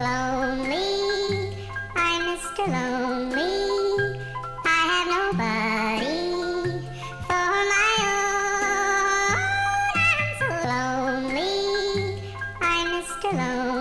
Lonely, I'm Mr. Lonely. I have nobody for my own. I'm so lonely, I'm Mr. Lonely.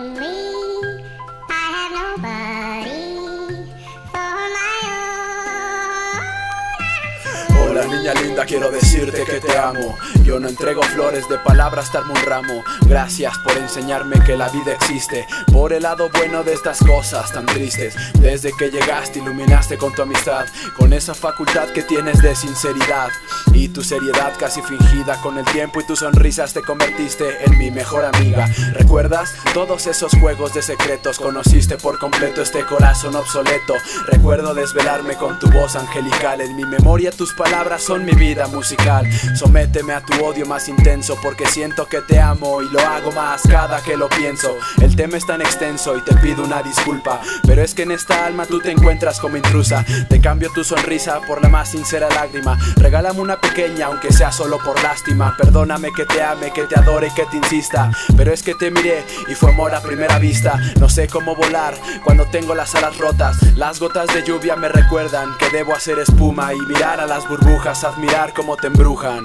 Niña linda, quiero decirte que te amo. Yo no entrego flores de palabras, darme un ramo. Gracias por enseñarme que la vida existe. Por el lado bueno de estas cosas tan tristes. Desde que llegaste, iluminaste con tu amistad. Con esa facultad que tienes de sinceridad. Y tu seriedad casi fingida. Con el tiempo y tus sonrisas te convertiste en mi mejor amiga. ¿Recuerdas todos esos juegos de secretos? Conociste por completo este corazón obsoleto. Recuerdo desvelarme con tu voz angelical. En mi memoria tus palabras son mi vida musical. Sométeme a tu odio más intenso porque siento que te amo y lo hago más cada que lo pienso. El tema es tan extenso y te pido una disculpa, pero es que en esta alma tú te encuentras como intrusa. Te cambio tu sonrisa por la más sincera lágrima. Regálame una pequeña, aunque sea solo por lástima. Perdóname que te ame, que te adore y que te insista. Pero es que te miré y fue amor a primera vista. No sé cómo volar cuando tengo las alas rotas. Las gotas de lluvia me recuerdan que debo hacer espuma y mirar a las burbujas, admirar cómo te embrujan.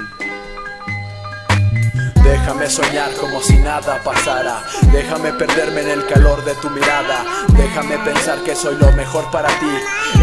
Déjame soñar como si nada pasara. Déjame perderme en el calor de tu mirada. Déjame pensar que soy lo mejor para ti.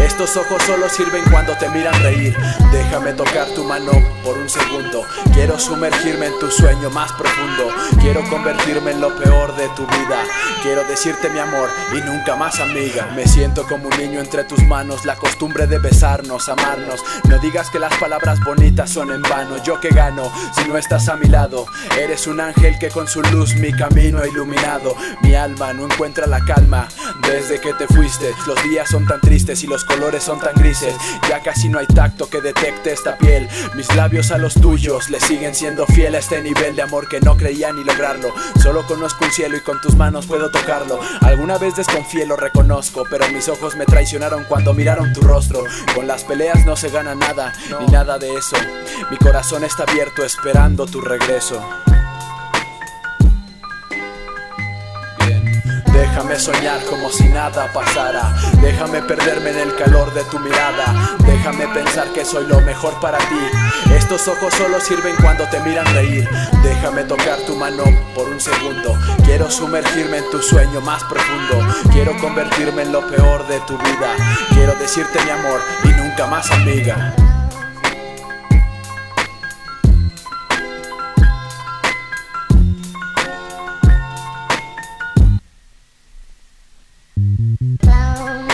Estos ojos solo sirven cuando te miran reír. Déjame tocar tu mano por un segundo. Quiero sumergirme en tu sueño más profundo. Quiero convertirme en lo peor de tu vida. Quiero decirte mi amor y nunca más amiga. Me siento como un niño entre tus manos. La costumbre de besarnos, amarnos. No digas que las palabras bonitas son en vano. Yo que gano si no estás a mi lado. Eres un ángel que con su luz mi camino ha iluminado. Mi alma no encuentra la calma desde que te fuiste. Los días son tan tristes y los colores son tan grises. Ya casi no hay tacto que detecte esta piel. Mis labios a los tuyos le siguen siendo fiel a este nivel de amor que no creía ni lograrlo. Solo conozco un cielo y con tus manos puedo tocarlo. Alguna vez desconfié, lo reconozco, pero mis ojos me traicionaron cuando miraron tu rostro. Con las peleas no se gana nada, ni nada de eso. Mi corazón está abierto esperando tu regreso. Déjame soñar como si nada pasara. Déjame perderme en el calor de tu mirada. Déjame pensar que soy lo mejor para ti. Estos ojos solo sirven cuando te miran reír. Déjame tocar tu mano por un segundo. Quiero sumergirme en tu sueño más profundo. Quiero convertirme en lo peor de tu vida. Quiero decirte mi amor y nunca más amiga. Blow.